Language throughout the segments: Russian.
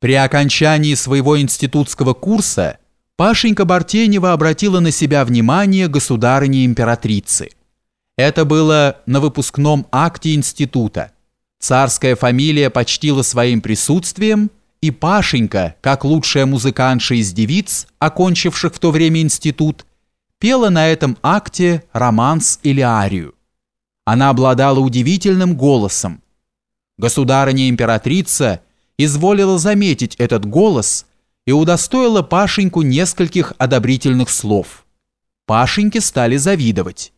При окончании своего институтского курса Пашенька Бартенева обратила на себя внимание государыни-императрицы. Это было на выпускном акте института. Царская фамилия почтила своим присутствием, и Пашенька, как лучшая музыкантша из девиц, окончивших в то время институт, пела на этом акте романс или арию. Она обладала удивительным голосом. Государыня-императрица изволила заметить этот голос и удостоила Пашеньку нескольких одобрительных слов. Пашеньке стали завидовать.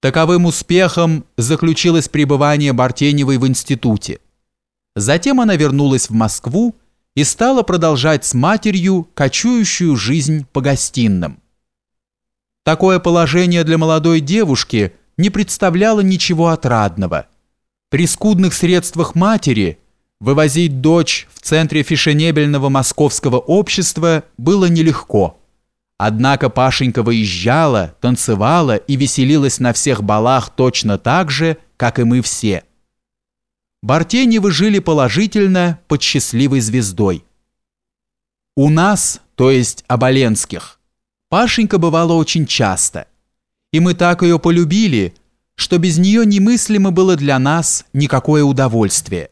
Таковым успехом заключилось пребывание Бартеневой в институте. Затем она вернулась в Москву и стала продолжать с матерью кочующую жизнь по гостиным. Такое положение для молодой девушки не представляло ничего отрадного. При скудных средствах матери вывозить дочь в центре фешенебельного московского общества было нелегко. Однако Пашенька выезжала, танцевала и веселилась на всех балах точно так же, как и мы все. Бартеневы жили положительно под счастливой звездой. У нас, то есть Оболенских, Пашенька бывала очень часто. И мы так ее полюбили, что без нее немыслимо было для нас никакое удовольствие.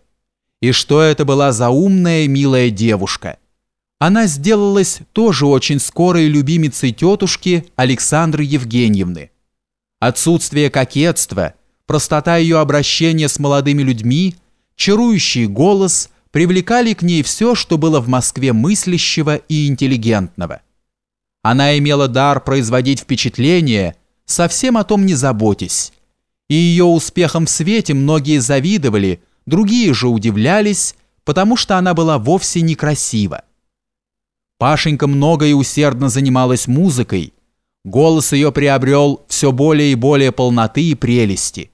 И что это была за умная, милая девушка. Она сделалась тоже очень скорой любимицей тетушки Александры Евгеньевны. Отсутствие кокетства, простота ее обращения с молодыми людьми, чарующий голос привлекали к ней все, что было в Москве мыслящего и интеллигентного. Она имела дар производить впечатление, совсем о том не заботясь. И ее успехом в свете многие завидовали, другие же удивлялись, потому что она была вовсе некрасива. Пашенька много и усердно занималась музыкой, голос ее приобрел все более и более полноты и прелести.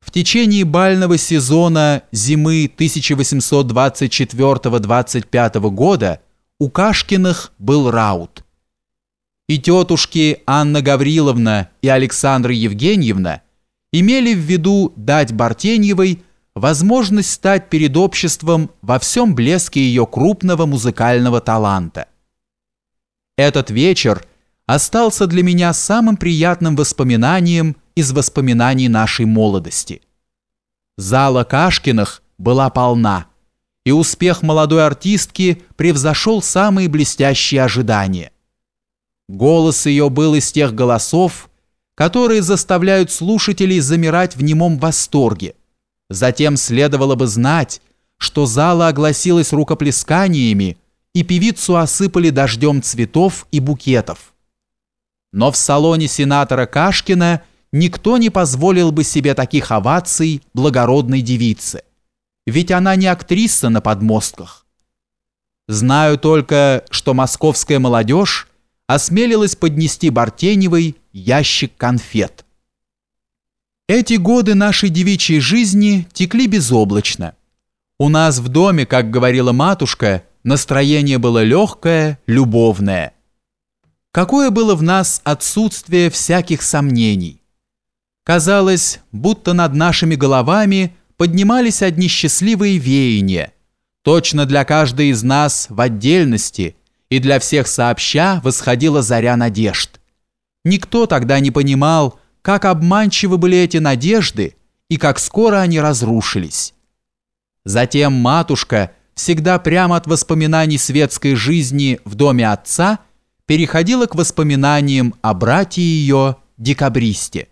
В течение бального сезона зимы 1824-25 года у Кашкиных был раут и тетушки Анна Гавриловна и Александра Евгеньевна имели в виду дать Бартеньевой возможность стать перед обществом во всем блеске ее крупного музыкального таланта. Этот вечер остался для меня самым приятным воспоминанием из воспоминаний нашей молодости. Зала Кашкиных была полна, и успех молодой артистки превзошел самые блестящие ожидания. Голос ее был из тех голосов, которые заставляют слушателей замирать в немом восторге. Затем следовало бы знать, что зала огласилась рукоплесканиями, и певицу осыпали дождем цветов и букетов. Но в салоне сенатора Кашкина никто не позволил бы себе таких оваций благородной девице. Ведь она не актриса на подмостках. Знаю только, что московская молодежь осмелилась поднести Бартеневой ящик конфет. Эти годы нашей девичьей жизни текли безоблачно. У нас в доме, как говорила матушка, настроение было легкое, любовное. Какое было в нас отсутствие всяких сомнений. Казалось, будто над нашими головами поднимались одни счастливые веяния, точно для каждой из нас в отдельности – и для всех сообща восходила заря надежд. Никто тогда не понимал, как обманчивы были эти надежды и как скоро они разрушились. Затем матушка, всегда прямо от воспоминаний светской жизни в доме отца, переходила к воспоминаниям о брате ее, декабристе.